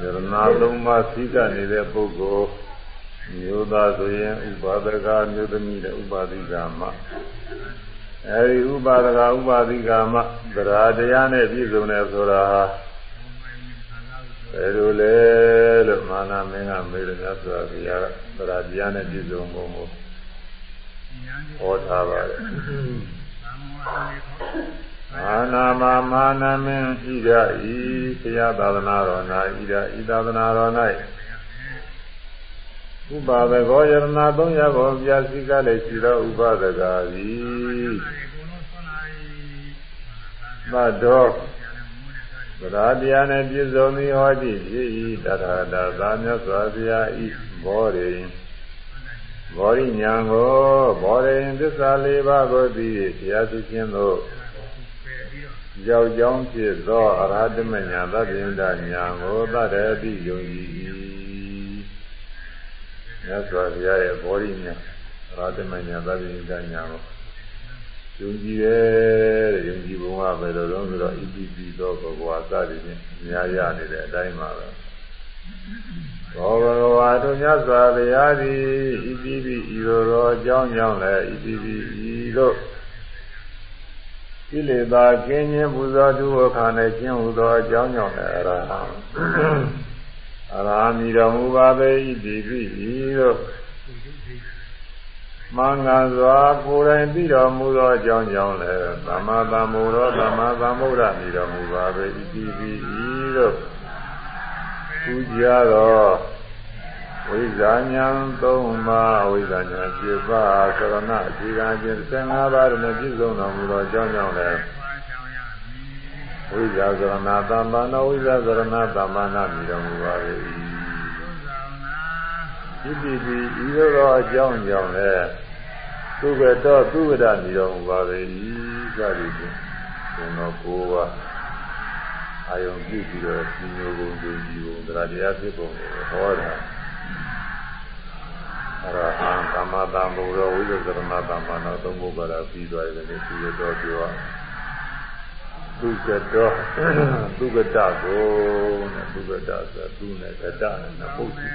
ယရနာသုံးပါးသိကနေတဲ့ပုဂ္ဂိုလ်မျိုးသားဆိုရင်ဥပါဒကမျိုးသမီးနဲ့ဥပါ ദി ကမအဲဒီဥပါဒကဥပါ દિ ကမသရာတရားနဲ့ပြည့်စုံတယ်ဆိုတာဟာဘယ်လိုလဲလို့မာနမင်းကမေးတယ်များဆိုတာဘုရားသရာတရားနဲ့ပြည့်စုံပုံကိုဟောထားပါတယ် မာနာမမာနမင်းဤရဤဘုရားသာသနာတော်၌ဤရဤသာသနာတော်၌ဥပါဒကောယရဏသုံးရကိုပြာစီကလည်းရှိသောဥပါဒကာသည်သတ္တောသရတရားနဲ့ပြည့်စုံသည်ဟောတိဖြစ်၏တထာတာသာမြတ်စွာဘုရားဤဘောရိဘောရိညာကိုဘောရိသစ္စာလေးပါးကိုသိဘုရားသူချင်းတို့ ကြောက်ကြောင်းဖြစ်သောအရဟတမညာသဗ္ဗညတညာကိုသတ္တတိယုံကြည်၏မြတ်စွာဘုရားရဲ့ဘောရိညာအရဟတမညာသဗ္ဗညတညာကိုယုံကြည်တယ်တဲ့ယုံကြည်ပုံကဘယ်လိုလဲဆိုတော့ဣတိပိသောဘဂဝါသတိဖြင့်အများရနေတဲ့အတိုင်းပါပဲဘောဘဂဝါတို့မြတ်စွာဘုရားသည်ဣတိပိဤလိုတော်အကြောင်းကြောင့်လည်းဣတိပိဤတို့ ကိလေသာကင်းခြင်းပူဇော်သူအခါနဲ့ကျင့်ဟူသောအကြောင်းကြောင့်လည်းအရဟံအရဟံမိတော်မူပါပေ၏ဒီပြီတို့မင်္ဂစွာကိုယ်တိုင်ပြီးတော်မူသောအကြောင်းကြောင့်လည်းသမ္မာသမ္ဗုဒ္ဓသမ္မာသမ္ဗုဒ္ဓမိတော်မူပါပေ၏ဒီပြီတို့ပူဇော်တော် ဝိဇာညာသုံးပါးဝိဇာညာ7ပါးသရဏအခြေခံခြင်း15ပါးနဲ့ပြည့်စုံတော်မူသောအကြောင်းကြောင့်လည်းဝိဇာသရဏသမ္မာနဝိဇာသရဏသမ္မာနမြည်တော်မူပါ၏ဒီတိတိဤသို့သောအကြောင်းကြောင့်လည်းသူကတော်သူဝဒမြည်တော်မူပါ၏စသည်ဖြင့်ဘုံတော်ကိုပါအာယုံပြုပြီးတော့ဒီမျိုးကုန်သူကြီးကုန်တရားတရားဖြစ်ပုံကိုဟောတာ အရဟံသမ္မာသမ္ဗုဒ္ဓဝိသုဒ္ဓမသမ္မာနောသုံးဖို့ပါတာပြီးသွားတယ်လေသူရတော်ပြောသူကတော်သူကတကိုနဲ့သူကတဆိုသူနဲ့ကတနဲ့နှစ်ပုတ်ရှိ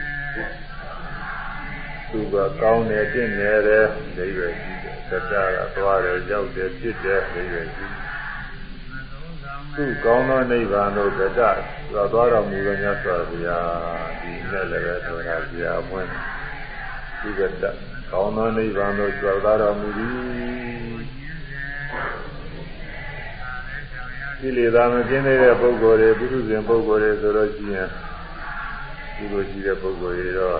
သူကကောင်းတယ်တင့်တယ်တဲ့အိဗယ်ရှိတယ်ကတကသွားတယ်ရောက်တယ်ဖြစ်တယ်အိဗယ်ရှိသူကောင်းသောနိဗ္ဗာန်တို့ကတသွားသွားတော်မူသောမြတ်စွာဘုရားဒီနဲ့လည်းပဲတော်ရာဘုရားပွင့် သုဂတကောင်းသောနိဗ္ဗာန်သို့ကြွသွားတော်မူသည်ဒီလေသာမကျင်းသေးတဲ့ပုဂ္ဂိုလ်တွေပုထုဇဉ်ပုဂ္ဂိုလ်တွေဆိုတော့ရှိရင်ဒီလိုရှိတဲ့ပုဂ္ဂိုလ်တွေတော့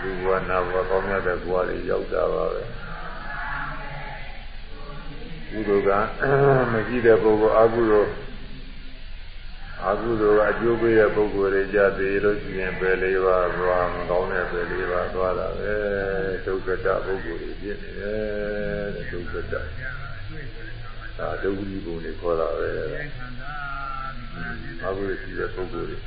ဒီဘဝနာဘဝကောင်းမြတ်တဲ့ဘဝတွေရောက်တာပါပဲကုသိုလ်ကမရှိတဲ့ပုဂ္ဂိုလ်အကုသိုလ် အကုသိုလ်ကအကျိုးပေးတဲ့ပုဂ္ဂိုလ်တွေကြသေးလို့ရှိရင်ပဲလေးပါးသွားမကောင်းတဲ့ပဲလေးပါးသွားတာပဲဒုက္ခတပုဂ္ဂိုလ်တွေဖြစ်နေတယ်ဒုက္ခတဒါဒုက္ခကြီးပုံတွေခေါ်တာပဲအကုသိုလ်ရှိတဲ့ပုဂ္ဂိုလ်တွေ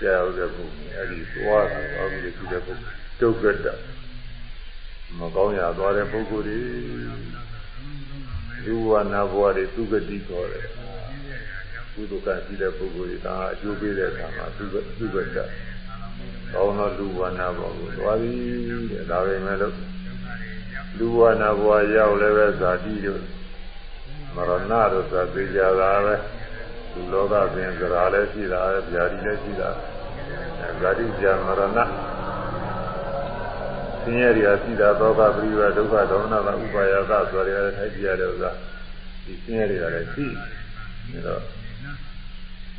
ကြောက်တဲ့ပုဂ္ဂိုလ်အဲဒီသွားတာအကုသိုလ်ရှိတဲ့ပုဂ္ဂိုလ်ဒုက္ခတမကောင်းရသွားတဲ့ပုဂ္ဂိုလ်တွေဒီဝနာဘဝတွေသူကတိခေါ်တယ် ကုသိုလ်ကရှိတဲ့ပုဂ္ဂိုလ်တွေဒါအကျိုးပေးတဲ့အခါမှာသူကသူကတကောင်းသောလူဝနာဘောကိုသွားပြီးတဲ့ဒါပဲမဲ့လို့လူဝနာဘဝရောက်လည်းပဲဇာတိတို့မရဏတို့သာသိကြတာပဲလူလောကပင်ဇရာလည်းရှိတာပဲဗျာတိလည်းရှိတာဇာတိကြမရဏဆင်းရဲတွေရှိတာသောကပရိဝဒုက္ခဒေါမနဥပါယသဆိုရတဲ့ထိုက်ပြရတဲ့ဥစ္စာဒီဆင်းရဲတွေကလည်းရှိနေတော့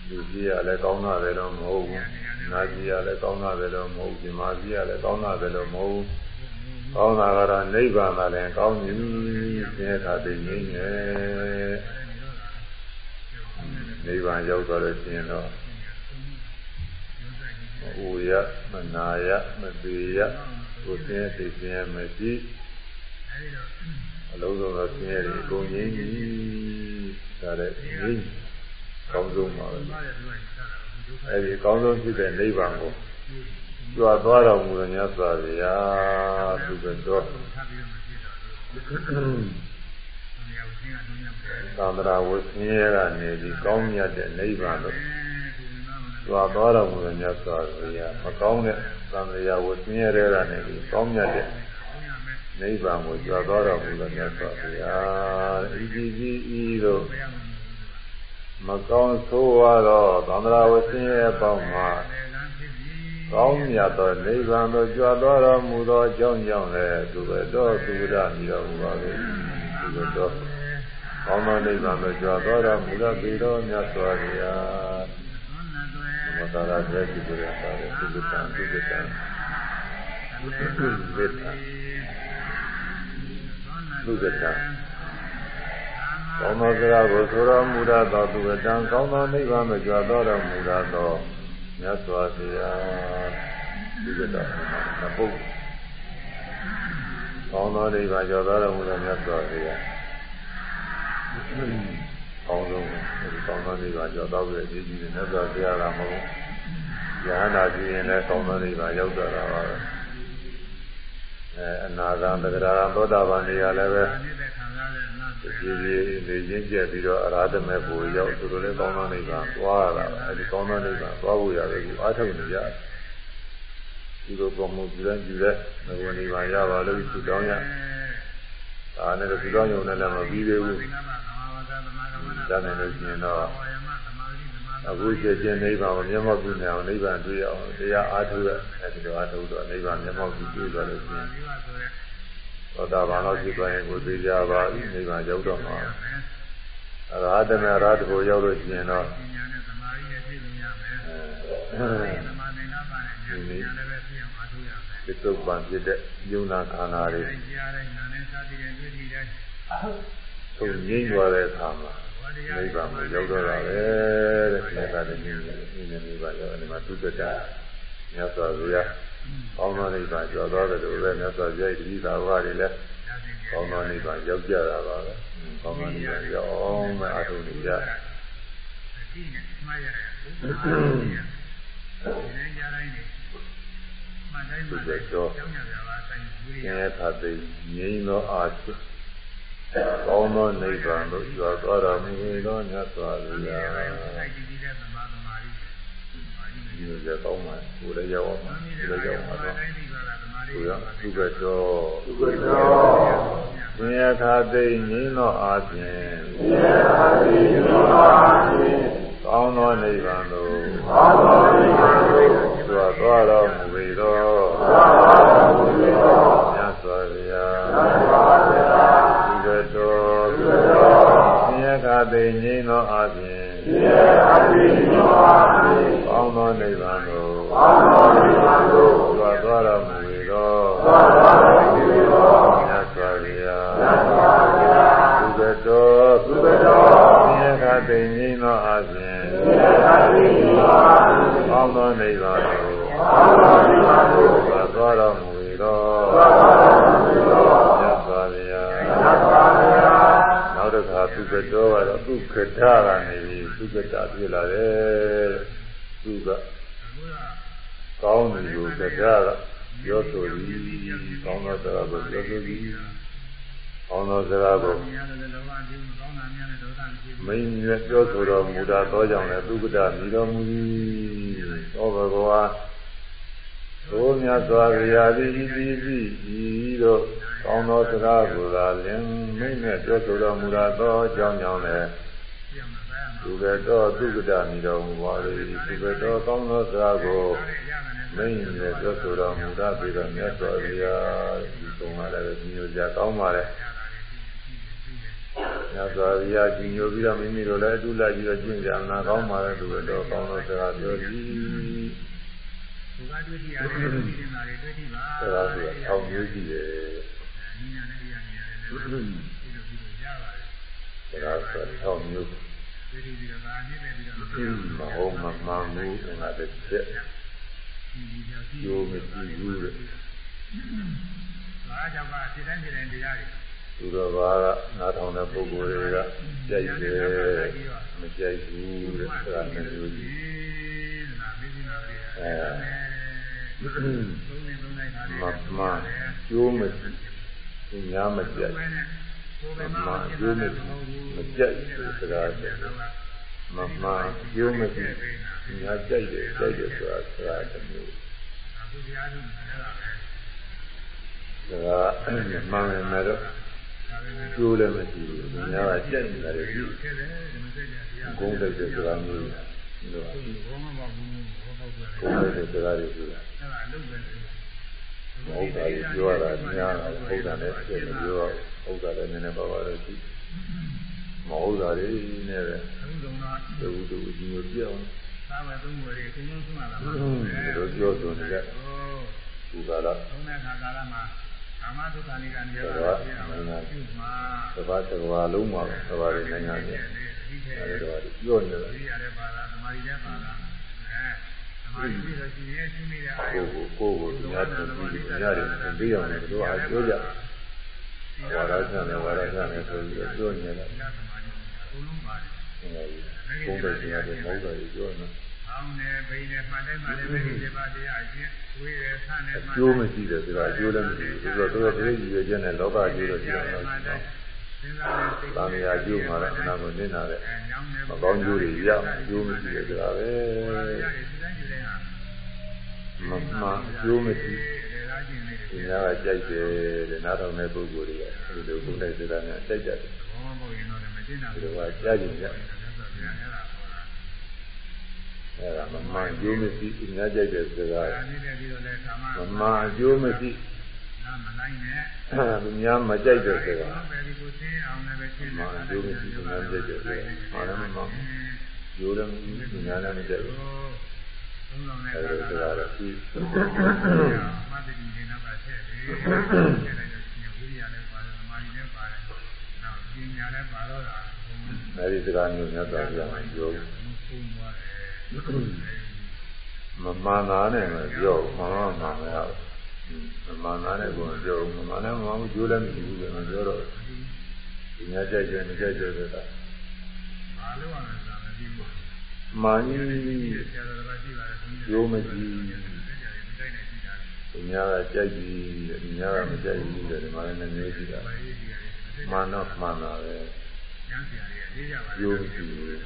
လူကြီးရလည်းကောင်းတာပဲတော့မဟုတ်ဘူး။နာကြီးရလည်းကောင်းတာပဲတော့မဟုတ်ဘူး။ဒီမာကြီးရလည်းကောင်းတာပဲတော့မဟုတ်ဘူး။ကောင်းတာကတော့နိဗ္ဗာန်သာလည်းကောင်းပြီ။ဆင်းရဲတာသိငြိမ်းရဲ့။နိဗ္ဗာန်ရောက်တော့လို့ရှိရင်တော့အိုရမနာရမသေးရကိုဆင်းရဲသိဆင်းရဲမရှိအလုံးစုံသောဆင်းရဲတွေအကုန်ငြိမ်းပြီ။ဒါလည်းငြိမ်း ကောင်းဆုံးပါပဲအဲဒီကောင်းဆုံးဖြစ်တဲ့နိဗ္ဗာန်ကိုကြွားသွားတော်မူတဲ့မြတ်စွာဘုရားသူကတော့သံဃာဝဆင်းရဲကနေပြီးကောင်းမြတ်တဲ့နိဗ္ဗာန်တို့သွားသွားတော်မူတဲ့မြတ်စွာဘုရားမကောင်းတဲ့သံဃာဝဆင်းရဲတဲ့ကနေပြီးကောင်းမြတ်တဲ့နိဗ္ဗာန်ကိုကြွသွားတော်မူတဲ့မြတ်စွာဘုရားဤဒီကြီးဤတို့ မကောင်းဆိုးရသောသံဃာဝဆင်းရဲပေါင်းမှာကောင်းမြတ်သောနိဗ္ဗာန်သို့ကြွသွားတော်မူသောအကြောင်းကြောင့်လည်းသူပဲတော်သူရမြည်တော်မူပါလေသူပဲတော်ကောင်းသောနိဗ္ဗာန်သို့ကြွသွားတော်မူသောပေတော်မြတ်စွာဘုရားမသာရတဲ့ဒီလိုရတာလေသုတ္တံသုတ္တံသုတ္တံသုတ္တံကော င်းသောစကားကိုဆိုတော်မူရသောသူဝတံကောင်းသောနိဗ္ဗာန်သို့ကြွတော်မူရသောမြတ်စွာဘုရားဒီကတာနဘုကောင်းသောနိဗ္ဗာန်ကြောတော်မူသောမြတ်စွာဘုရားကောင်းဆုံးဒီကောင်းသောနိဗ္ဗာန်ကြောတော်ရဲ့အကြီးကြီးနဲ့မြတ်စွာဘုရားကမဟုတ်ယဟနာကြည့်ရင်လည်းကောင်းသောနိဗ္ဗာန်ရောက်တော့တာပါပဲအဲအနာဂံတဂရသောတာပန်တွေကလည်းပဲ ဒီဒီနေချင်းကျက်ပြီးတော့အရာဓမေကိုရောက်သူတို့လည်းကောင်းသောနိဗ္ဗာန်သွားရတာအဲဒီကောင်းသောနိဗ္ဗာန်သွားဖို့ရတယ်ဒီအားထုတ်နေကြဒီလိုပုံမှုကြည့်တဲ့ကြည့်တဲ့ငဝနိဗ္ဗာန်ရပါလို့သူတောင်းရဒါနဲ့သူတောင်းရုံနဲ့လည်းမပြီးသေးဘူးဒါနဲ့လို့ရှိရင်တော့အခုချက်ချင်းနိဗ္ဗာန်ကိုမျက်မှောက်ပြုနေအောင်နိဗ္ဗာန်တွေ့ရအောင်တရားအားထုတ်ရအဲဒီလိုအားထုတ်တော့နိဗ္ဗာန်မျက်မှောက်ပြုတွေ့သွားလို့ရှိရင် သောတာပန်တော့ဖြစ်သွားရင်ကိုသိကြပါပြီနိဗ္ဗာန်ရောက်တော့မှာအရဟတမေရဟတကိုရောက်လို့ရှိရင်တော့ဒီသုတ်ပံဖြစ်တဲ့ယုံနာခန္ဓာတွေသူငြိမ့်သွားတဲ့အခါမှာနိဗ္ဗာန်ကိုရောက်တော့တာပဲတဲ့ခန္ဓာတွေငြိမ့်နေနေနိဗ္ဗာန်ရောက်အဲဒီမှာသုတ္တတာမြတ်စွာဘုရား ကောင်းသောနိဗ္ဗာန်ကျော်သွားတယ်လို့လည်းမြတ်စွာဘုရားတတိသာဝါတွေလည်းကောင်းသောနိဗ္ဗာန်ရောက်ကြတာပါပဲကောင်းသောနိဗ္ဗာန်ရောက်အောင်မဲ့အထုံးနေကြသူကတော့ကျင်းခါသိငြိမ်းသောအာရှိကောင်းသောနိဗ္ဗာန်သို့ကျော်သွားတော်မူသောမြတ်စွာဘုရား ဒီလိုကြကောင်းမှာကိုယ်လည်းရောက်အောင်ဒီလိုရောက်မှာတော့ကိုယ်ကသူကတော်သူကတော်သင်္ယခာသိငင်းသောအာဖြင့်သင်္ယခာသိငင်းသောအာဖြင့်ကောင်းသောနိဗ္ဗာန်သို့ကောင်းသောနိဗ္ဗာန်သို့သွာသွားတော်မူပေသောသွာတော်မူပေသောမြတ်စွာဘုရားမြတ်စွာဘုရားသူကတော်သူကတော်သင်္ယခာသိငင်းသောအာဖြင့်သင်္ယခာသိငင်းသောအာဖြင့်ကော င်းသောနိဗ္ဗာန်သို့ကောင်းသောနိဗ္ဗာန်သို့သွာသွားတော်မူပေသောသွာသွားတော်မူပေသောမြတ်စွာဘုရားမြတ်စွာဘုရားသူကတော်သူကတော်သင်္ယခာသိငင်းသောအာဖြင့်သင်္ယခာသိငင်းသောအာဖြင့်ကောင်းသောနိဗ္ဗာန်သို့ကောင်းသောနိဗ္ဗာန်သို့သွာသွားတော်မူပေသောသွာသွားတော်မူပေသောမြတ်စွာဘုရားမြတ်စွာဘုရားနောက်တစ်ခါသူကတော်ကတော့သူခဒကနေပြီးသူကတာပြလာတယ်သူကကောင်းတယ်ကိုကဒကပြောဆိုပြီးကောင်းသောစ ကားကိုပြောဆိုပြီးကောင်းသောစကားကိုမင်းရဲ့ပြောဆိုတော်မူတာသောကြောင့်လည်းသူကတာမြည်တော်မူ၏သောဘဂဝါသို့မြတ်စွာဘုရားသည်ဤသည်ဤတို့ကောင်းသောစကားကိုသာလင်မင်းနဲ့ပြောဆိုတော်မူတာသောအကြောင်းကြောင့်လည်းသူကတော်သူကတာမြည်တော်မူပါလေသူကတော်ကောင်းသောစကားကိုမင်းနဲ့ပြောဆိုတော်မူတာပြီးတော့မြတ်စွာဘုရား ဒီကုံလာလည်းညိုကြကောင်းပါလေမြတ်စွာဘုရားကြီးညိုပြီးတော့မိမိတို့လည်းအတူလိုက်ပြီးတော့ကျင့်ကြနာကောင်းပါလေသူကတော့ကောင်းသောစကားပြောသည်ဘုရားတွေ့တိရတယ်တွေ့တိပါလေတွေ့တိပါအဲဒါဆိုအောင်မျိုးရှိတယ်ဒါဆိုအောင်မျိုးတွေ့တိပြီးတော့ဗာနေတယ်ပြီးတော့မဟုတ်မမှန်ဘူးငါတစ်ချက်ကျိုးမရှိ ဘူးတဲ့ဘာကြောင့်ပါစိတ်တိုင်းစိတ်တိုင်းတရားတွေသူတော်ဘာကနားထောင်တဲ့ပုဂ္ဂိုလ်တွေကကြိုက်တယ်မကြိုက်ဘူးတဲ့အဲဒါမျိုးကြီးအဲမမကျိုးမရှိသူများမကြိုက်မမကျိုးမရှိမကြိုက်စကားတယ်မမကျိုးမရှိညာကြိုက်တယ်ကြိုက်တယ်ဆိုတာဆိုတာတစ်မျိုးအခုတရားထုတ်နေတာပဲ ဒါကမှန်မယ်တော့ကျိုးလည်းမရှိဘူးညာကကြိုက်နေတာလေဒီခဲ့တယ်မစိတ်ကြတရားဂုံးတိုက်တဲ့စကားမျိုးလို့ဘောမပါဘူးဘောပေါက်ကြတယ်ဂုံးတိုက်တဲ့စကားတွေဆိုတာအဲ့ဒါအလုပ်ပဲမဟုတ်တာကြီးပြောတာညာတာဟုတ်တာလည်းပြည့်မပြောဟုတ်တာလည်းနည်းနည်းပါးပါးတော့ရှိမဟုတ်တာတွေနဲ့ပဲအခုတော့တူတူကြီးမျိုးပြောင်းသာဝသုံးဝယ်တွေအကုန်လုံးဆုံးလာတာပါဒီလိုပြောဆိုနေကြဟိုဒီကလာသုံးတဲ့ခါကာလမှာ ကာမဒုက္ခနိကနေရာပါပြအောင်ပြုမှာသဘာသဘာလုံးမှာသဘာတွေနိုင်ငံကြီးဒီထဲအဲဒီတော့ပြောနေတာဒီရတဲ့ပါလားသမာဓိရဲ့ပါလားအဲသမာဓိပြီးတော့ရှိရင်ရှိနေတဲ့အာယုကိုကိုကိုကိုညာတူပြီးရတယ်ပြီးအောင်လည်းတို့အားပြောကြဝါရဆန်နဲ့ဝါရဆန်နဲ့ဆိုပြီးပြောနေတာသမာဓိအကုန်လုံးပါတယ်ဘုံတဲ့တရားတွေမဟုတ်တယ်ပြောနေ။ အောင်းနဲ့ဘိနဲ့မှန်တယ်မှန်တယ်ပဲဒီပါတရားအချင်းဝေးတယ်ဆန်းတယ်မှန်အကျိုးမရှိတယ်ဆိုတာအကျိုးလည်းမရှိဘူးဆိုတော့တို့တို့ဒီရည်ရွယ်ချက်နဲ့လောဘအကျိုးတော့ရှိအောင်လို့စဉ်းစားတဲ့စိတ်သာမယာအကျိုးမှာလည်းအနာကိုနင်းတာတဲ့အဲညောင်းနေမကောင်းကျိုးတွေရအောင်အကျိုးမရှိတယ်ဆိုတာပဲတရားတွေစိတ်တိုင်းစိတ်တိုင်းဟာမမှန်အကျိုးမရှိဒေသာကျင်လေးဒီတွေများကကြိုက်တယ်တဲ့နားထောင်တဲ့ပုဂ္ဂိုလ်တွေကဒီလိုဘုံတဲ့စကားများကြိုက်ကြတယ်ဘောမပေါ့ရင်တော့မကျင်းတာဒီလိုကကြားကြည့်ကြဆိုတော့ဗျာအဲ့ဒါဟောတာ အဲဒါမမှန်အကျိုးမရှိဒီများကြိုက်တဲ့စကားဒါနေတယ်ပြီးတော့လဲကာမမမှန်အကျိုးမရှိနာမလိုက်နဲ့ဒီများမကြိုက်တဲ့စကားပဲဒီကိုသိအောင်လည်းပဲရှင်းမှန်အကျိုးမရှိဒီများကြိုက်တဲ့စကားမှန်လည်းမမှန်ကျိုးလည်းမရှိဒီများလည်းမကြိုက်ဘူးသုံးဆောင်တဲ့အဲဒီစကားတော့ရှိမတ္တိနေနောက်ကထည့်ပြီးထည့်လိုက်တော့ရှင်ဝိရိယလည်းပါတယ်သမာဓိလည်းပါတယ်နောက်ပညာလည်းပါတော့တာအဲဒီစကားမျိုးများသွားကြမှာပြောဘုံသွားတယ် မမှန်တာနဲ့မပြောမှန်မှမှန်မရဘူးမမှန်တာနဲ့ကိုပြောမမှန်နဲ့မမှန်ဘူးကျိုးလည်းမရှိဘူးလည်းမပြောတော့ဒီများကြိုက်တယ်မကြိုက်တယ်ဆိုတာဘာလို့ရလဲဆိုတာမသိဘူးမှန်ကြီးဆရာတော်ကရှိပါတယ်ဘုန်းကြီးကျိုးမရှိတက်ကြတယ်တိုက်နေကြတာဒီများကကြိုက်ပြီးဒီများကမကြိုက်ဘူးတဲ့ဒီမှာလည်းမျိုးရှိတာဘာရေးကြီးရတယ်မှန်တော့မှန်တာပဲကျမ်းဆရာတွေရေးကြပါကျိုးမရှိဘူး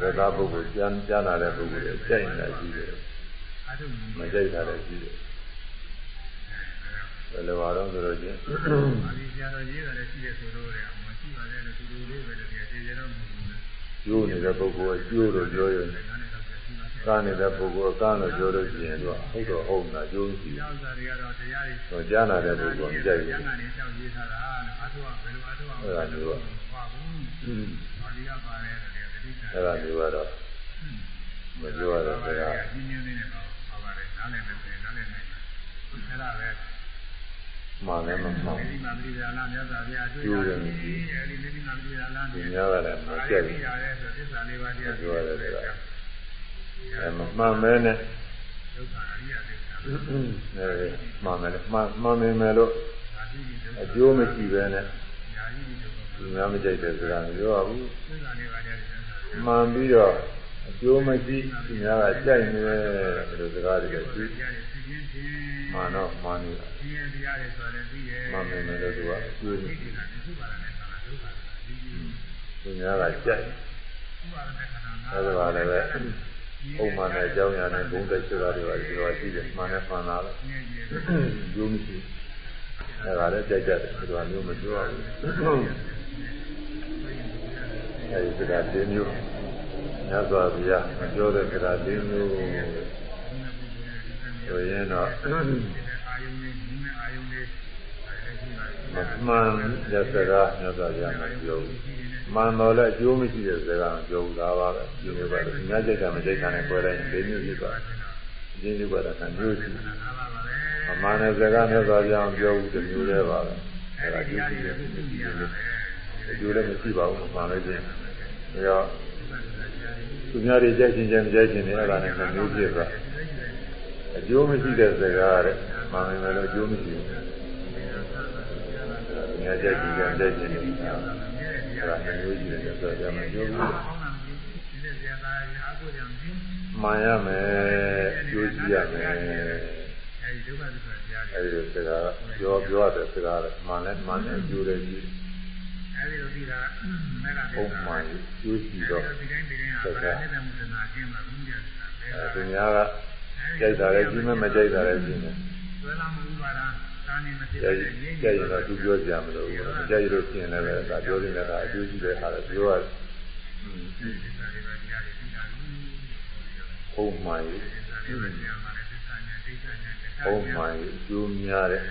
သက္ကာပုဂ္ဂိုလ်ကျမ်းကျမ်းလာတဲ့ပုဂ္ဂိုလ်တွေကြိုက်နေတာရှိတယ်အထုံးမကြိုက်တာလည်းရှိတယ်ဘယ်လိုပါတော့ဆိုတော့ချင်းပါဠိဆရာတော်ရေးတယ်ရှိတယ်ဆိုတော့လေမရှိပါနဲ့လို့သူတို့လေးပဲတကယ်ကျေကျေတော့မဟုတ်ဘူးလေကျိုးနေတဲ့ပုဂ္ဂိုလ်ကကျိုးလို့ပြောရင်ဒါနဲ့တော့ရှိပါသေးတယ် ကားနေတဲ့ပုဂ္ဂိုလ်ကကားလို့ပြောလို့ရှိရင်တော့ဟုတ်တော့ဟုတ်နာကျိုးရှိ။ကျောင်းသားတွေကတော့တရားတွေတော့ကြားနာတဲ့ပုဂ္ဂိုလ်ကကြိုက်ကျတယ်မ်းဂန်တွေလျှောက်ရေးထားတာအထုကဘယ်လိုအထုအောင်ဟုတ်ဘူး။ပါဠိကပါတယ်တကယ်တတိယအဲ့ဒါမျိုးကတော့မပြောရတဲ့စကား။ဒီနည်းလေးနဲ့တော့ပါပါတယ်နားလည်မယ်ဆိုရင်နားလည်နိုင်တယ်။အဲ့ဒါပဲမှန်လည်းမမှန်ဒီမှာပရိဒါလာမြတ်စွာဘုရားတွေ့ရတယ်။အဲဒီမိမိမှာပရိဒါလာဒီနဲ့များကလည်းမကြိုက်ဘူးရတယ်ဆိုသစ္စာလေးပါးတရားပြောရတယ်က အဲမမှန်မဲနဲ့ဒုက္ခအရိယသစ္စာအဲမှန်မယ်မှန်မှန်နေမယ်လို့ဒါကြည့်ပြီးဒုက္ခအကျိုးမရှိပဲနဲ့ညာကြီးဒီဒုက္ခဒီများမကြိုက်တဲ့စကားမပြောရဘူးသစ္စာလေးပါးတရားသစ္စာမှန်ပြီးတော့အကျိုးမရှိဒီများကကြိုက်နေတယ်လို့စကားတွေရှိတရားတွေသိချင်းချင်းမှန်တော့မှန်နေတာဒီရတရားတွေဆိုရင်သိရဲ့မှန်မယ်လို့သူကအကျိုးဒီမရှိကနေ့သုဘာရနဲ့ဆန္ဒဒုက္ခဒီဒီဒီများကကြိုက်သုဘာရနဲ့ခန္ဓာနာအဲဒါကလည်းပဲ ပုံမှန်တဲ့အကြောင်းအရာနဲ့ဘုံသက်စကားတွေပါဒီလိုရှိတယ်မှန်နဲ့မှန်တာလည်းငြင်းကြီးကျိုးမရှိအဲဒါလည်းကြိုက်ကြတယ်ဒီလိုမျိုးမပြောရဘူးအဲဒီစကား၄မျိုးညသောဗျာမပြောတဲ့စကား၄မျိုးဆိုရင်တော့အာယုန်နဲ့အာယုန်နဲ့အာယုန်နဲ့အဲဒီပါမမှန်တဲ့စကားညသောဗျာမပြောဘူး မှန်တော့လည်းအကျိုးမရှိတဲ့စကားမပြောဘူးဒါပါပဲဒီလိုပဲညကြိုက်တာမကြိုက်တာနဲ့ပွဲတိုင်း၄မျိုးဖြစ်သွားတယ်ဒီလိုပဲတော့မျိုးရှိနာပါပါပဲမမှန်တဲ့စကားညသောဗျာမပြောဘူးဒီမျိုးလေးပါပဲအဲဒါဒီကျိုးရားရှိတွေတယ်သိသိရတာပဲအကျိုးလည်းမရှိပါဘူးမှန်လို့ချင်းဒါတော့သူများတွေကြိုက်ခြင်းကြမကြိုက်ခြင်းတွေအဲ့ဒါနဲ့မျိုးဖြစ်သွားအကျိုးမရှိတဲ့စကားတဲ့မှန်တယ်လို့အကျိုးမရှိဘူး။ညာကြိုက်ခြင်းကြကြိုက်ခြင်းတွေ အဲ့ဒါမျိုးကြီးတယ်ဆိုတော့မပြောဘူးကောင်းတာမရှိဒီလက်ဆရာသားကြီးအားကိုးကြံပြီး။မှန်ရမယ်အကျိုးရှိရမယ်အဲဒီဒုက္ခသစ္စာတရားတွေအဲ့ဒီစကားပြောပြောတဲ့စကားမှန်လဲမှန်တယ်အကျိုးလည်းရှိအဲအဲဒီလိုပြီးတာမဲ့ကပုံမှန်ကျိုးရှိတော့ဒီတိုင်းဒီတိုင်းဟာဗလာနဲ့မှုသနာကျင်းမှာဘုရားကအဲသူများကကြိုက်တာလည်းကြီးမဲ့မကြိုက်တာလည်းကြီးမယ်ဆွဲလာမှုပါလားသာနေမဖြစ် ကြိုက်တဲ့ရင်းကြိုက်ရင်တော့သူပြောကြမလို့ဘူးမကြိုက်လို့ပြင်လည်းပဲဒါပြောနေတာကအကျိုးရှိတဲ့ဟာလည်းပြောရဒီစာတွေပါတရားတွေပြီးတာလို့ပုံမှန်ဒီစာတွေပါတရားမှာလည်းသစ္စာညာဒိဋ္ဌာညာတခါပုံမှန်အကျိုးများတဲ့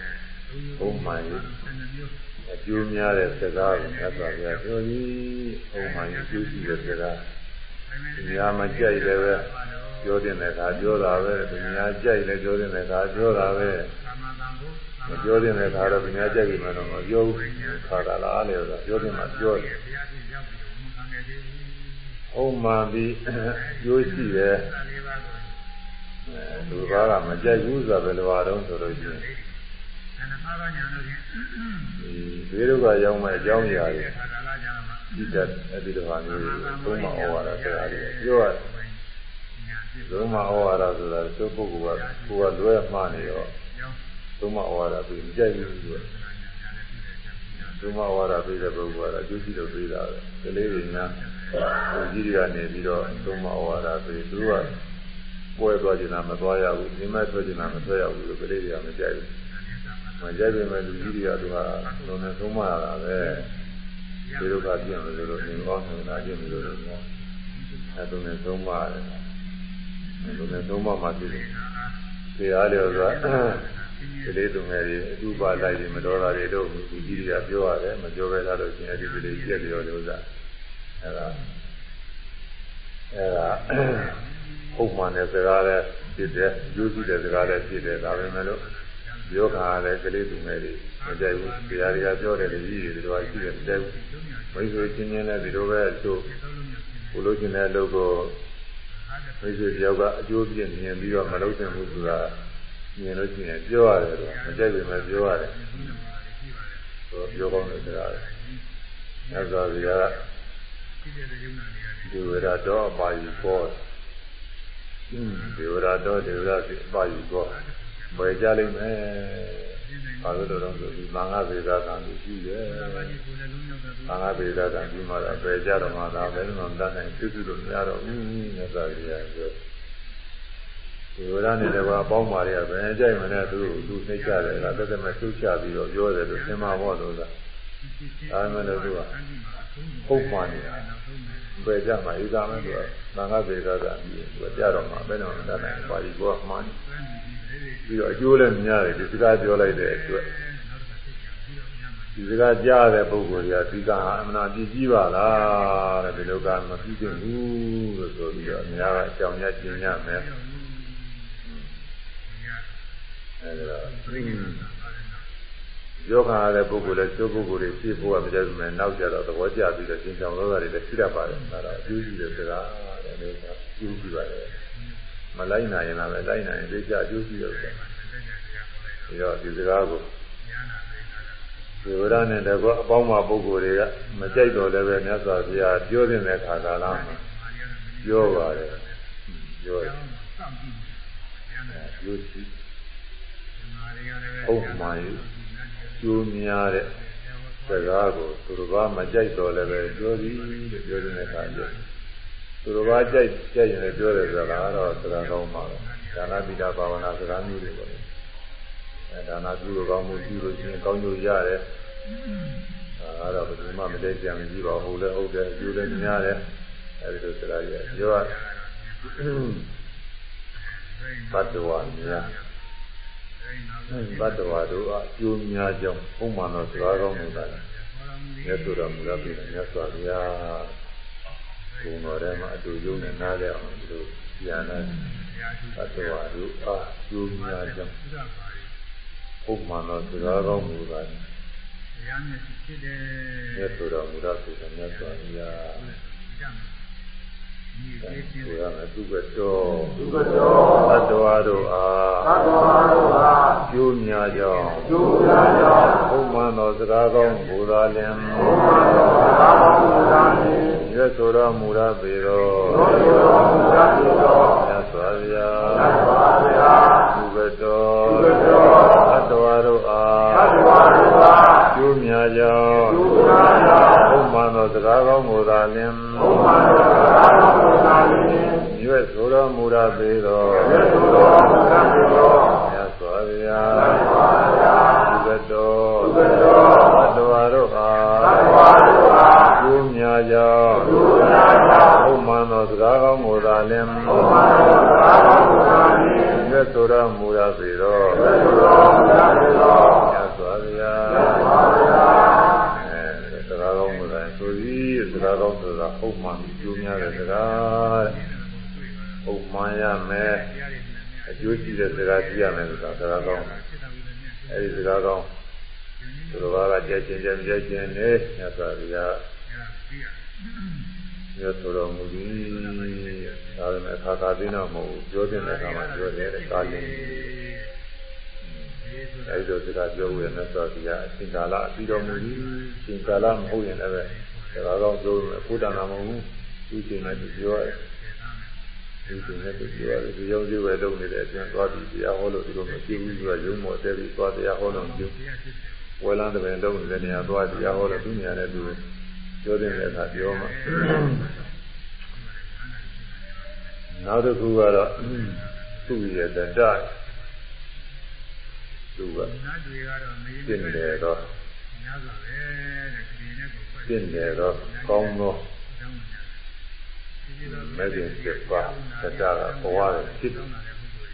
ပုံမှန်ဆယ်နှစ်မျိုးအကျိုးများတဲ့စကားကိုမြတ်စွာဘုရားပြောပြီးပုံမှန်အကျိုးရှိတဲ့စကားဒီများမကြိုက်လည်းပဲပြောတဲ့အခါပြောတာပဲဒီများကြိုက်လည်းပြောတဲ့အခါပြောတာပဲကာမကံကို မပြောတဲ့အခါတော့ဒီများကြိုက်ပြီမှတော့မပြောဘူးခါတာလားလေဆိုပြောတယ်မှပြောတယ်ဘုရားကြီးရောက်ပြီးတော့မခံခဲ့သေးဘူးဟုတ်မှန်ပြီးကျိုးရှိတယ်စာလေးပါးကိုလူဘာကမကြိုက်ဘူးဆိုတော့ဘယ်လိုပါတော့ဆိုလို့ရှိရင်အနပါပညာလို့ချင်းဒီဘေးဒုက္ခရောက်မဲ့အကြောင်းအရာတွေခါကာလကြာမှာဒီတက်အဲ့ဒီလိုဟာမျိုးသုံးမဩဝါဒဆိုတာတွေပြောရညာပြည့်သုံးမဩဝါဒဆိုတာသူပုဂ္ဂိုလ်ကကိုယ်ကလွဲမှားနေတော့ကြောင်း သုံးမဩဝါဒပြီးမကြိုက်ဘူးဆိုတော့ညာညာလည်းပြည့်တဲ့ချက်ပြီးတော့သုံးမဩဝါဒပြီးတဲ့ပုဂ္ဂိုလ်ကအကျိုးရှိလို့ပြီးတာပဲကလေးတွေညာကိုကြီးတွေကနေပြီးတော့သုံးမဩဝါဒပြီးသူကပွဲသွားကျင်တာမသွားရဘူးဒီမဲ့ထွက်ကျင်တာမထွက်ရဘူးလို့ကလေးတွေကမကြိုက်ဘူးမကြိုက်ပေမဲ့လူကြီးတွေကသူကလုံးနဲ့သုံးမရတာပဲဒီလိုကပြင်းလို့လို့နေကောင်းနေတာပြင်းလို့လို့အဲသူနဲ့သုံးမရတယ်သူနဲ့သုံးမမှဖြစ်တယ်တရားလျော်စွာ ကလေးသူငယ်တွေအတူပါလိုက်ပြီးမတော်တာတွေတော့လူကြီးတွေကပြောရတယ်မပြောပဲလာလို့ရှိရင်အဲဒီကလေးပြက်ပြောလို့ဥစ္စာအဲဒါအဲဒါဟုတ်မှန်တဲ့စကားလည်းဖြစ်တယ်ကျိုးရှိတဲ့စကားလည်းဖြစ်တယ်ဒါပေမဲ့လို့ပြောခါရတဲ့ကလေးသူငယ်တွေမကြိုက်ဘူးတရားတွေကပြောတယ်လူကြီးတွေတို့ကရှိတယ်မကြိုက်ဘူးမိတ်ဆွေချင်းချင်းလည်းဒီလိုပဲတို့ကိုလို့ချင်းတဲ့အလုပ်ကိုမိတ်ဆွေတယောက်ကအကျိုးပြည့်မြင်ပြီးတော့မလုပ်သင့်ဘူးဆိုတာ မြင်လို့ရှိရင်ပြောရတယ်တော့မကြိုက်ပေမဲ့ပြောရတယ်ဆိုပြောကောင်းတဲ့စကားပဲမြတ်စွာဘုရားကပြည့်တဲ့ယုံနာတွေရတယ်ဒေဝရတော်အပါယူပေါ်ဒေဝရတော်ဒေဝရစီအပါယူပေါ်ဝယ်ကြလိမ့်မယ်ဘာလို့လဲတော့ဆိုဒီသံဃာဗေဒကံကိုရှိတယ်ဘာကြီးကိုလည်းလုံးရောက်တဲ့သံဃာဗေဒကံပြီးမှတော့ပယ်ကြတော့မှသာဘယ်လိုမှမတတ်နိုင်ပြုစုလို့မရတော့ဘူးမြတ်စွာဘုရားပြော ဒေဝရနဲ့တကွာပေါင်းပါတွေကဘယ်ကြိုက်မလဲသူသူနှိမ့်ကြတယ်ကတသက်မဲ့ထုတ်ချပြီးတော့ပြောတယ်လို့သင်္မာဘောလို့လားဒါမှလည်းသူကဟုတ်မှန်နေတာပယ်ကြမှာဧကမဲသူကသံဃာဗေဒကံပြီးသူကကြတော့မှဘယ်တော့မှတတ်နိုင်ပါဠိကောမှန်ပြီးတော့အကျိုးလည်းများတယ်ဒီစကားပြောလိုက်တဲ့အတွက်ဒီစကားကြားတဲ့ပုဂ္ဂိုလ်တွေကဒီကံဟာအမှန်တည်ကြီးပါလားတဲ့ဒီလိုကမပြီးသင့်ဘူးလို့ဆိုပြီးတော့အများကအကြောင်းများကျင်ညမယ် အဲဒါယောဂါရတဲ့ပုဂ္ဂိုလ်လည်းကျိုးပုဂ္ဂိုလ်တွေဖြစ်ဖို့ကမကြိုက်ဘူးမယ်နောက်ကြတော့သဘောကျပြီးတော့သင်္ချောင်လောကတွေလည်းရှိတတ်ပါတယ်ဒါတော့အကျိုးရှိတဲ့စကားတဲ့လို့ကကျိုးရှိပါတယ်မလိုက်နိုင်ရင်လည်းလိုက်နိုင်ရင်သိကြအကျိုးရှိတယ်ဆိုပြီးတော့ဒီစကားကိုဒီဝရနဲ့တကောအပေါင်းမပုဂ္ဂိုလ်တွေကမကြိုက်တော့လည်းပဲမြတ်စွာဘုရားပြောတဲ့အခါကာလမှာပြောပါတယ်ပြောတယ်ကျိုးရှိ ဟုတ်မှန်ယူကျိုးများတဲ့စကားကိုသူတို့ကမကြိုက်တော့လည်းပဲပြောသည်လို့ပြောတဲ့အခါကျသူတို့ကကြိုက်ကြိုက်ရင်လည်းပြောတယ်ဆိုတာကတော့စကားကောင်းပါပဲဒါနပိတာဘာဝနာစကားမျိုးတွေပေါ့အဲဒါနာပြုလို့ကောင်းမှုပြုလို့ရှိရင်ကောင်းကျိုးရတယ်ဒါကတော့ဘယ်သူမှမတည့်ကြံမကြည့်ပါဘူးလေဟုတ်တယ်ကျိုးလည်းများတယ်အဲဒီလိုစကားကြီးပြောရဘတ်တော်များ ဘတ်တော်တို့အကျိုးများကြောင်းပုံမှန်တော့စကားကောင်းနေတာမြတ်စွာဘုရားပြည်မြတ်စွာဘုရားဘုံတော်ထဲမှာအတူယုံနဲ့နားလည်အောင်ဒီလိုပြန်လာဘတ်တော်တို့အကျိုးများကြောင်းပုံမှန်တော့စကားကောင်းနေတာတရားမျက်စိဖြစ်တယ်မြတ်စွာဘုရားပြည်မြတ်စွာဘုရားကြမ်းဒီ ဆိုလေးပြည့်ရမယ်သူကတော်သူကတော်ဘတ်တော်တို့အားသတ္တဝါတို့ဟာကျိုးများကြောင်းကျိုးများကြောင့်ပုံမှန်သောစကားကောင်းဘုရားလင်ဘုရားတော်သာမောဘုရားနှင့်ရွတ်ဆိုတော်မူရပေတော်သောတော်ဘုရားပြုတော်မြတ်စွာဘုရားသတ္တဝါဗျာ သူကတော် သူကတော် ဘတ်တော်တို့အား သတ္တဝါတို့ဟာ ကျိုးများကြောင်း ကျိုးများကြောင့် သောစကားကောင်းကိုသာလင် ဘုမာတော်သာတော်မူသာလျှင် ရွတ်ဆိုတော်မူရပေသော ရသောတော်မူသတ်တော် မြတ်စွာဘုရား သတ်ပါဗျာ ဘုဒ္ဓတော် ဘုဒ္ဓတော် ဘတ်တော်တို့အား သတ်ပါတို့အား ကျိုးများကြောင်း ဘုရားကြောင့် ဘုမှန်သောစကားကောင်းကိုသာလင် ဘုမာတော်သာတော်မူသာလျှင် ရွတ်ဆိုတော် မူရပေသောရသောတော်မူသတ်တော်မြတ်စွာဘုရားသတ်ပါဗျာအဲစကားကောင်းမူတာဆိုသည်စကားကောင်းဆိုတာဟုတ်မှန်ကျိုးများတဲ့စကားတဲ့ဟုတ်မှန်ရမယ်အကျိုးရှိတဲ့စကားကြည့်ရမယ်ဆိုတာစကားကောင်းအဲဒီစကားကောင်းသူတော်ဘာကကြက်ချင်းကြက်ကြက်ချင်းနေမြတ်စွာဘုရားရဆိုတော်မူသည် ဒါပေမဲ့အခါခါသိတော့မဟုတ်ဘူးပြောတဲ့အခါမှာပြောတယ်တဲ့ကာလင်းအဲဒီလိုစကားပြောဝင်မြတ်စွာဘုရားအရှင်ကာလအပြီးတော်မူသည်အရှင်ကာလမဟုတ်ရင်လည်းစကားကောင်းပြောမယ်ဘုဒ္ဓနာမဟုတ်ဘူးသူချိန်နဲ့သူပြောရတယ်ဒီလိုနဲ့သူပြောရတယ်ဒီရောင်ကြီးပဲလုပ်နေတဲ့အပြင်သွားပြီးတရားဟောလို့ဒီလိုမရှိဘူးသူကရုံးမော်တက်ပြီးသွားတရားဟောလို့ပြုဝဲလန်းတဲ့ပင်လုံးနေတဲ့နေရာသွားတရားဟောလို့သူနေရာနဲ့သူပြောတဲ့အခါပြောမှာ နောက်တစ်ခုကတော့သူ့ရဲ့တတသူကနတ်တွေကတော့မေးပြင်းတယ်တော့များစွာပဲတဲ့ဒီနေ့ကိုဖွဲ့ပြင်းတယ်တော့ကောင်းသောတောင်းနေတာဒီလိုတော့မဲ့ရင်စစ်ပါတတကဘဝရဲ့ဖြစ်တောင်းတာတဲ့ပုဂ္ဂိုလ်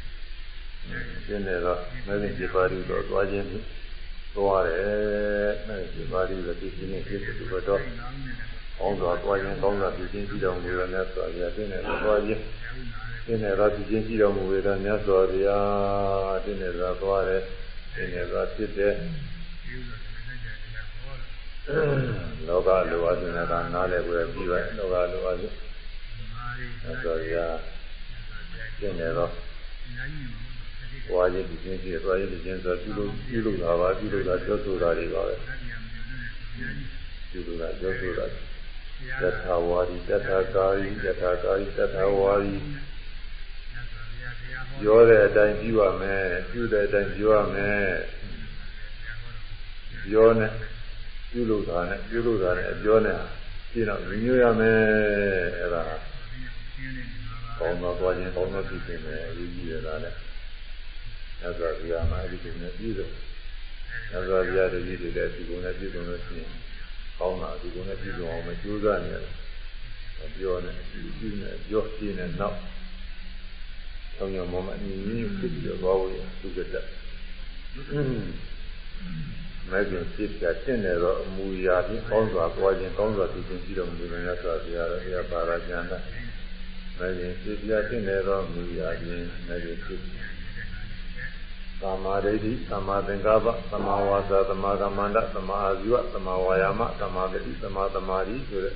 ပြင်းတယ်တော့မဲ့ရင်စစ်ပါရီတော့သွားခြင်းသွားတယ်မဲ့ရင်စစ်ပါရီတော့ဒီနေ့ဖြစ်သူတော့တွေနောင်းနေတာ ကိုကောင်းစွာသွားခြင်းကောင်းစွာပြုခြင်းရှိတော်မူရတဲ့ဆိုရပြင်းတယ်သွားခြင်းပြင်းတယ်တော့ပြုခြင်းရှိတော်မူရတဲ့မြတ်စွာဘုရားပြင်းတယ်တော့သွားတယ်ပြင်းတယ်တော့ဖြစ်တယ်ပြုလို့လည်းကြတယ်ဟောလို့လောကလိုအပ်တဲ့ကနားလည်းပဲပြီးပါလောကလိုအပ်တဲ့မာရီမြတ်စွာဘုရားပြင်းတယ်တော့ညာကြီးမှာဒီ။သွားခြင်းဒီချင်းရှိတယ်။သွားခြင်းဒီချင်းဆိုပြုလို့ပြုလို့လာပါပြုလို့လာပြောဆိုတာတွေပါပဲတရားမျိုးနဲ့ညာကြီး။ပြုလို့လာပြောဆိုတာ တရားတထာဝါဒီတထာကာယီတထာကာယီတထာဝါဒီညဆိုရတရားဟောပြောတဲ့အတိုင်းပြုရမယ်။ပြုတဲ့အတိုင်းပြောရမယ်။ပြောနဲ့ပြုလို့တာနဲ့ပြုလို့တာနဲ့အပြောနဲ့ရှင်းတော့ညညရမယ်။အဲ့ဒါရှင်းနေမှာပါကောင်းတော့သွားခြင်းကောင်းတော့ဖြစ်နေတယ်အရေးကြီးတယ်ဒါလည်း။အဲ့ဒါဒီကမှအဲ့ဒီကိနေပြီးတော့အဲ့ဒါပြရတဲ့ကြီးတွေလည်းဒီကုန်းနဲ့ပြည်စုံလို့ရှိရင် ကောင်းတာဒီကုန်းနဲ့ပြည်စုံအောင်မကြိုးစားနေရတယ်။ပြောနေဒီနဲ့ပြောရှင်းနေနောက်ဆောင်းရမောမအင်းကြီးဖြစ်ပြီးတော့သွားလို့သူကတက်မဲကျင်ဖြစ်ပြတင့်နေတော့အမူအရာဖြင့်ကောင်းစွာပွားခြင်းကောင်းစွာသိခြင်းရှိတော်မူတဲ့မြတ်စွာဘုရားရဲ့အရာပါရကျမ်းတာမဲကျင်ဖြစ်ပြတင့်နေတော့အမူအရာဖြင့်မဲကျင်ဖြစ် သမာဓိဋ္ဌိသမာသင်္ကပ္ပသမာဝါစာသမာကမ္မန္တသမာအာဇီဝသမာဝါယာမသမာတတိသမာသမာဓိဆိုတဲ့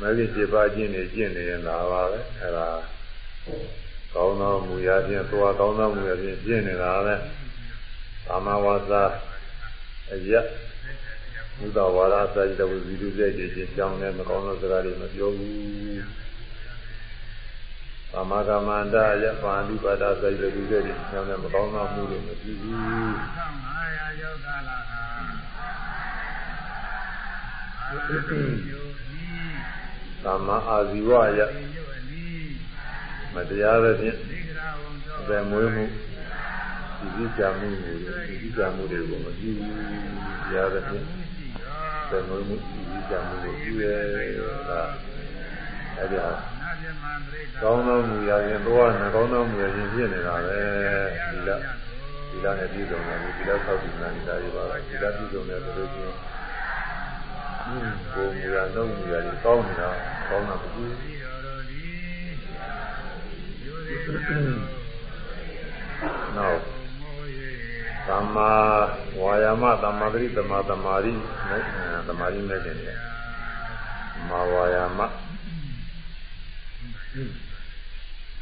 မဲကျင်ဖြစ်ပါခြင်းနေကျင့်နေရင်လာပါပဲအဲဒါကောင်းသောမူရာဖြင့်သွားကောင်းသောမူရာဖြင့်ကျင့်နေတာပဲသမာဝါစာအယက်ဘုဒ္ဓဝါဒစာကြည့်တဲ့ဝိသုစေကြီးချင်းကြောင်းနဲ့မကောင်းသောစကားတွေမပြောဘူး သမာကမ္မန္တယပါဠိပါဒစာကြည့်တဲ့ဝိသုစေကြီးကြောင်းနဲ့မကောင်းသောမှုတွေမပြုဘူး1500ယောဂလာဟာအာရတိယိုဤသမာအာဇီဝယယိုဤမတရားသဖြင့်သီကရာဝံသောအပေမွေးမှုဒီကြကြမှုကိုဒီကြကြမှုတွေကိုမပြုဘူးတရားသဖြင့်ရှိသောအပေမွေးမှုဒီကြကြမှုကိုပြုရဲတာအဲ့ဒါနာပြမန္တရိတာ ကောင်းသောမူရာရင်သွားနေကောင်းသောမူရာရင်ဖြစ်နေတာပဲဒီလားဒီလားနဲ့ပြည်စုံတယ်ဒီလားဆောက်ပြီးနာနေတာတွေပါပဲဒီလားပြည်စုံတယ်ဆိုလို့ချင်းဟင်းကိုမူရာလုံးမူရာကြီးကောင်းနေတာကောင်းတာမဟုတ်ဘူးဤတော်တို့သည်ယိုသည်များသောနောက်မော၍သမ္မာဝါယာမသမ္မာတိသမ္မာသမာဓိနဲ့သမာဓိနဲ့တင်တယ်မာဝါယာမ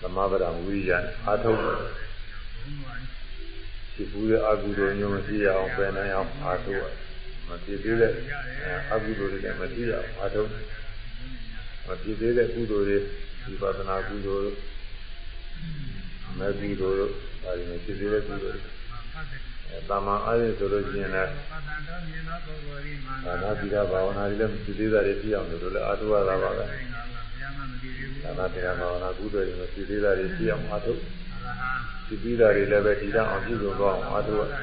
သမဗရဝိရိယအာထုပ်ဒီပူတဲ့အကုသိုလ်မျိုးမရှိရအောင်ပယ်နိုင်အောင်အာထုပ်မဖြစ်သေးတဲ့အကုသိုလ်တွေလည်းမဖြစ်ရအောင်အာထုပ်မဖြစ်သေးတဲ့ကုသိုလ်တွေဒီပါဒနာကုသိုလ်မေကုသိုလ်ဒါတွေမဖြစ်သေးတဲ့ကုသိုလ်အဲတာမန်အားဖြင့်ဆိုလို့ရှိရင်လည်းပတ္တန်တော်မြင်သောပုဂ္ဂိုလ်ဒီမှာဒါနာတိရဘာဝနာကြီးလည်းမရှိသေးတာတွေပြည့်အောင်လို့လည်းအားထုတ်ရတာပါပဲဘုရားမမတည် သေးဘူးဒါနာတိရဘာဝနာကုသိုလ်တွေမရှိသေးတာတွေပြည့်အောင်အားထုတ်အရဟံဒီပြီးတာတွေလည်းပဲဒီတော့အောင်ပြုလုပ်တော့အောင်အားထုတ်ရ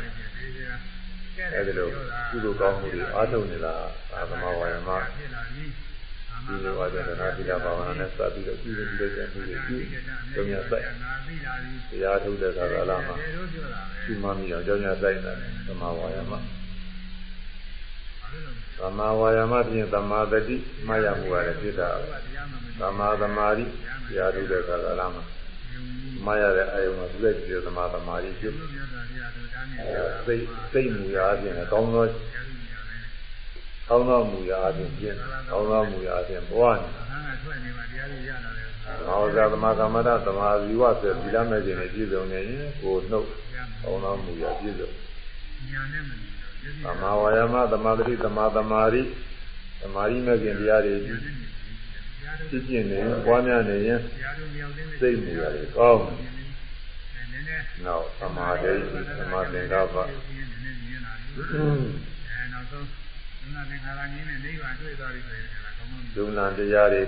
အဲဒီလိုကုသိုလ်ကောင်းမှုတွေအားထုတ်နေတာသာသမဝါယမဖြစ်လာပြီဒီလိုပါတဲ့နာတိရဘာဝနာနဲ့စပ်ပြီးတော့ပြုလုပ်ပြီးတဲ့မှုတွေပြုကြောင်းရဆိုင်ငါသိတာပြီတရားထုတ်တဲ့ကာလမှာဒီလိုပြောတာပဲဒီမှမီအောင်ကြောင်းရဆိုင်တယ်သမဝါယမ သမဝါယမဖြင့်သမာဓိမှတ်ရမှုရတယ်ဖြစ်တာတရားမမသမာသမာဓိတရားထုတ်တဲ့ကာလမှာမှတ်ရတဲ့အာယုံမှာသူ့ရဲ့ဒီသမာသမာဓိပြုလို့ပြောတာတရားတို့တာနဲ့စိတ်စိတ်မူရာအပြင်ကောင်းသောကောင်းသောမူရာအပြင်ကျင့်ကောင်းသောမူရာအပြင်ပွားနေငါကထွက်နေမှာတရားလေးရတာလေ။မောဇာသမကမ္မတသမာဇီဝဆိုဒီလမဲ့ခြင်းနဲ့ပြည့်စုံနေရင်ကိုယ်နှုတ်ကောင်းသောမူရာပြည့်စုံညာနဲ့မနေတော့ဒီ။ သမာဝါယမသမာဓိသမာသမာဓိသမာဓိမဲ့ခြင်းတရားတွေပြည့်ကျင့်နေပွားများနေရင်တရားတို့မြောက်တဲ့စိတ်မူရာတွေကောင်းတယ်နည်းနည်း။နောက်သမာဓိသမာသင်္ကပ္ပနည်းနည်းမြင်လာပြီအဲနောက်ဆုံးငါသင်္ခါရငင်းနဲ့နိဗ္ဗာန်တွေ့သွားပြီဆိုရင်အဲဒါကောင်းကောင်းဒုလတရားတွေ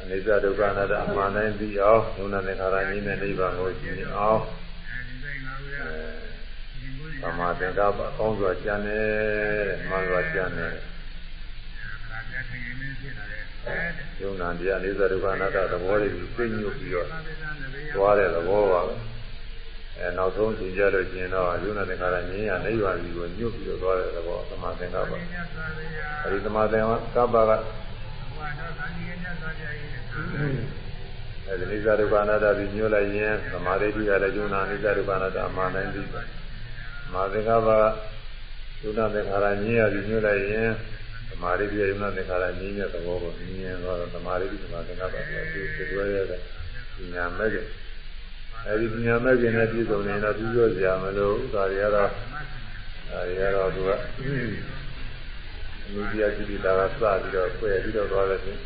အနိစ္စဒုက္ခအနတ္တအမှန်တိုင်းသိအောင်ဒုလသင်္ခါရကြီးနဲ့နိဗ္ဗာန်ကိုသိအောင်အဲဒီစိတ်ငါဝရအဲဒီကိုယ် သမာသင်္ကပ္ပအကောင်းစွာကျမ်းတယ်မှန်စွာကျမ်းတယ်ဒါကြတဲ့ငင်းနေဖြစ်လာတဲ့အဲဒီယုံနာတရားအနိစ္စဒုက္ခအနတ္တသဘောတွေကိုသိညွတ်ပြီးတော့သာသနာ့နဘေးသွားတဲ့သဘောပါပဲအဲနောက်ဆုံးသင်ကြလို့ကျင်တော့ယုံနာသင်္ခါရငြင်းရနိဗ္ဗာန်ကြီးကိုညွတ်ပြီးတော့သွားတဲ့သဘောသမာသင်္ကပ္ပမြတ်စွာဘုရားအဲဒီသမာသင်္ကပ္ပကဘဝတော်သံဃာမြတ်စွာဘုရားရဲ့အဲဒီနိစ္စဒုက္ခအနတ္တပြီးညွတ်လိုက်ရင်သမာဓိကြီးကလည်းယုံနာနိစ္စဒုက္ခအနတ္တအမှန်တိုင်းသိတယ်သ မာသင်္ကပ္ပကယုံနာသင်္ခါရငြင်းရပြီးညွတ်လိုက်ရင်သမာဓိကြီးယုံနာသင်္ခါရငြင်းတဲ့သဘောကိုမြင်တော့သမာဓိကြီးသမာသင်္ကပ္ပကသူစိတ်တွဲရတဲ့ဉာဏ်မဲ့ကအဲဒီဉာဏ်မဲ့ကနဲ့ပြည့်စုံနေတော့သူပြောကြမလို့ဒါတွေကတော့ဒါတွေကတော့သူကလူကြီးကြီးတာကစပြီးတော့ဖွဲ့ပြီးတော့သွားတယ်ချင်း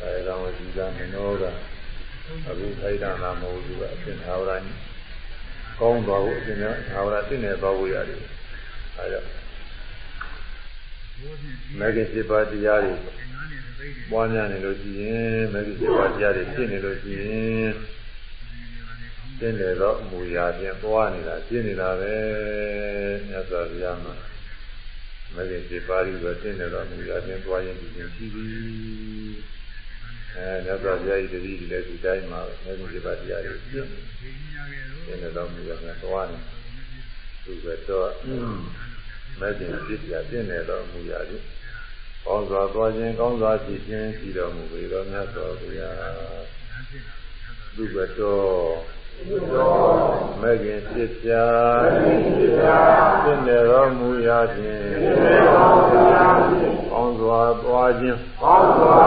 အဲဒါမှဒီကမနောကအခုခိုက်တာနာမဟုတ်ဘူးကအရှင်သာဝရကြီး ကောင်းသွားဖို့အရှင်သာဝရတင့်နေသွားဖို့ရတယ်အဲဒါမဂ္ဂင်7ပါးတရားတွေပွားများနေလို့ရှိရင်မဂ္ဂင်7ပါးတရားတွေဖြစ်နေလို့ရှိရင်တင့်တယ်တော့အမူအရာချင်းပွားနေတာဖြစ်နေတာပဲမြတ်စွာဘုရားမှာမဂ္ဂင်7ပါးကြီးပဲတင့်တယ်တော့အမူအရာချင်းပွားရင်ဒီချင်းရှိပြီ အဲမြတ်စွာဘုရားဤတတိဒီလည်းဒီတိုင်းမှာမဂ္ဂင်7ပါးတရားတွေဖြစ်တင့်တယ်တော့အမူအရာချင်းပွားနေသူပဲတော့မဲ့ခြင်းဖြစ်ပြတင့်တယ်တော့အမူအရာချင်းကောင်းစွာသွားခြင်းကောင်းစွာဖြစ်ခြင်းရှိတော်မူပေတော်မြတ်စွာဘုရားသူပဲတော့မဲ့ခင်ဖြစ်ပြဖြစ်နေတော်မူရာဖြင့်ကောင်းစွာသွားခြင်းကောင်းစွာ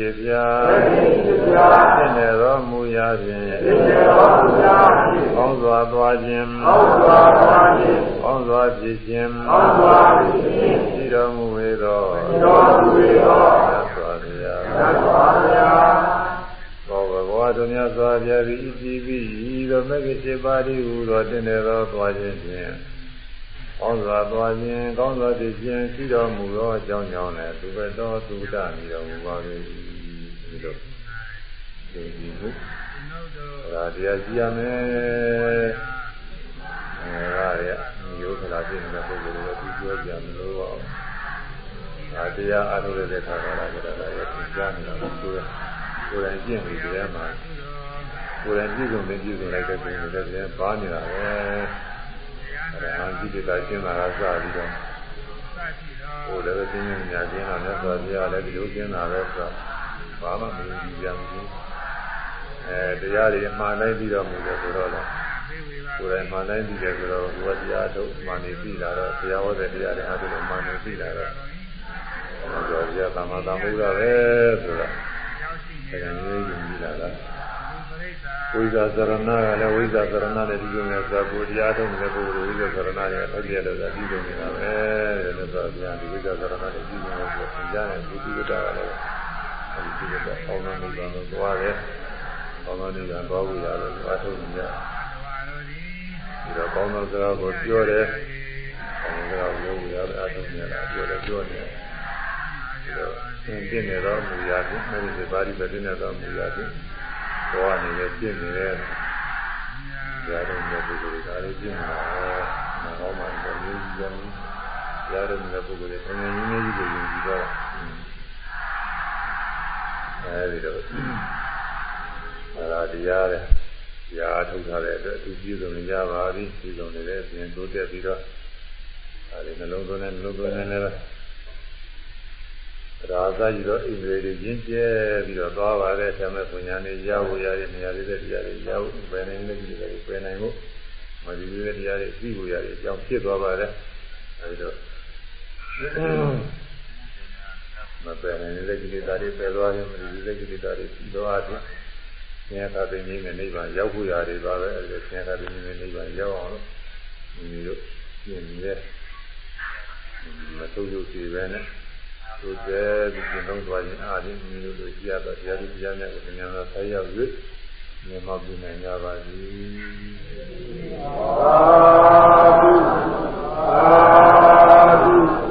ဖြစ်ပြဖြစ်နေတော်မူရာဖြင့်ကောင်းစွာသွားခြင်းကောင်းစွာဖြစ်ခြင်းရှိတော်မူပေတော်မြတ်စွာဘုရားဘောဘဂဝါတို့မြတ်စွာဘုရားသည်ဤကြည်ပြီးဤသောမဂ္ဂင်7ပါးဤဟူသောတင့်တယ်သောသွားခြင်းဖြင့်ကောင်းစွာသွားခြင်းကောင်းစွာဖြစ်ခြင်းရှိတော်မူသောအကြောင်းကြောင့်လည်းသူပဲတော်သူတမိတော်မူပါ၏ ဒီလိုဒီဒီဟုဒါတရားကြည့်ရမယ်အဲဒါရမျိုးခလာဖြစ်နေတဲ့ပုဂ္ဂိုလ်တွေသူပြောကြမလို့ပါဘူးဒါတရားအားထုတ်တဲ့ခါကလည်းဒါလည်းသင်ကြားနေတာကိုကိုယ်ကိုယ်တိုင်ကျင့်ပြီးတရားမှာကိုယ်တိုင်ပြည့်စုံနေပြည့်စုံလိုက်တဲ့ပုံတွေလည်းပါနေတာပဲအဲဒါအကြည့်တာကျင့်တာကစပြီးတော့ဟိုလည်းသိနေညာကျင့်တာမြတ်စွာဘုရားလည်းဒီလိုကျင့်တာပဲဆိုတော့ ဘာမှမလုပ်ကြည့်ကြဘူးအဲတရားတွေအမှန်တိုင်းပြီးတော့မူတယ်ဆိုတော့လည်းကိုယ်တိုင်မှန်တိုင်းသိတယ်ဆိုတော့ဘုရားတရားထုတ်မှန်နေပြီလာတော့ဘုရားဟောတဲ့တရားတွေအားလုံးမှန်နေပြီလာတော့ဘုရားတရားသမ္မာသမ္ဗုဒ္ဓပဲဆိုတာတရားကြီးယူပြီးလာတာဝိဇာသရဏကလည်းဝိဇာသရဏနဲ့ဒီလိုမျိုးဆိုကိုတရားထုတ်နေတဲ့ပုဂ္ဂိုလ်ဝိဇာသရဏရဲ့အပြည့်တော့ဒီလိုနေတာပဲတဲ့လို့ဆိုပြန်ဒီဝိဇာသရဏနဲ့ဒီလိုမျိုးဆိုသင်ကြားတဲ့ဘုသူကတာကလည်း အဲဒီဒီကတော့အောင်းနေကြတော့သွားတယ်အောင်းနေကြတော့ဘူးရတယ်သွားထုတ်နေကြဒီတော့ကောင်းသောစကားကိုပြောတယ်ကောင်းသောစကားကိုပြောရတယ်အထုံးနေတာပြောတယ်ပြောတယ်ဒီတော့သင်ပြနေတော့မူရခြင်းအဲဒီပါဠိပဲပြနေတော့မူရခြင်းဘောအနေနဲ့ပြနေတယ်ဇာတုံးတဲ့ပုဂ္ဂိုလ်ဒါလေးပြနေတာမဟောမှတော့ရင်းကြတယ်ဇာတုံးတဲ့ပုဂ္ဂိုလ်တွေအငြင်းကြီးကြီးကိုယုံကြည်တော့ အဲဒီတော့အဲဒါတရားတဲ့ရာထုတ်ထားတဲ့အတွက်သူပြည့်စုံနေကြပါပြီပြည့်စုံနေတဲ့အပြင်တိုးတက်ပြီးတော့အဲဒီနှလုံးသွင်းတဲ့နှလုံးသွင်းတဲ့လည်းရာဇာကြီးတော့အိန္ဒြေတွေရင်းကျဲပြီးတော့သွားပါတယ်ဆံမဲ့ပညာနဲ့ရဖို့ရတဲ့နေရာလေးတဲ့တရားတွေရဖို့ပဲနိုင်တဲ့ဒီတွေပဲနိုင်ဖို့မဒီလိုတဲ့တရားတွေပြီးဖို့ရတယ်အကြောင်းဖြစ်သွားပါတယ်အဲဒီတော့ မပဲနိုင်တဲ့ကိလေသာတွေပယ်သွားရင်မဒီလိုတဲ့ကိလေသာတွေပြီးသွားတယ်ဆင်းရဲတာသိငြိမ်းတဲ့နိဗ္ဗာန်ရောက်ဖို့ရတယ်ပါပဲအဲဒီဆင်းရဲတာသိငြိမ်းတဲ့နိဗ္ဗာန်ရောက်အောင်လို့ဒီလိုပြင်းနေတဲ့မထုတ်ရုပ်စီပဲနဲ့သို့တဲ့ဒီကျင့်သုံးသွားခြင်းအားဖြင့်မိတို့တို့ကြည်ရတော့တရားသူတရားများကိုဉာဏ်သာဆက်ရောက်၍မြတ်မောပြနိုင်ကြပါသည်သာဓုသာ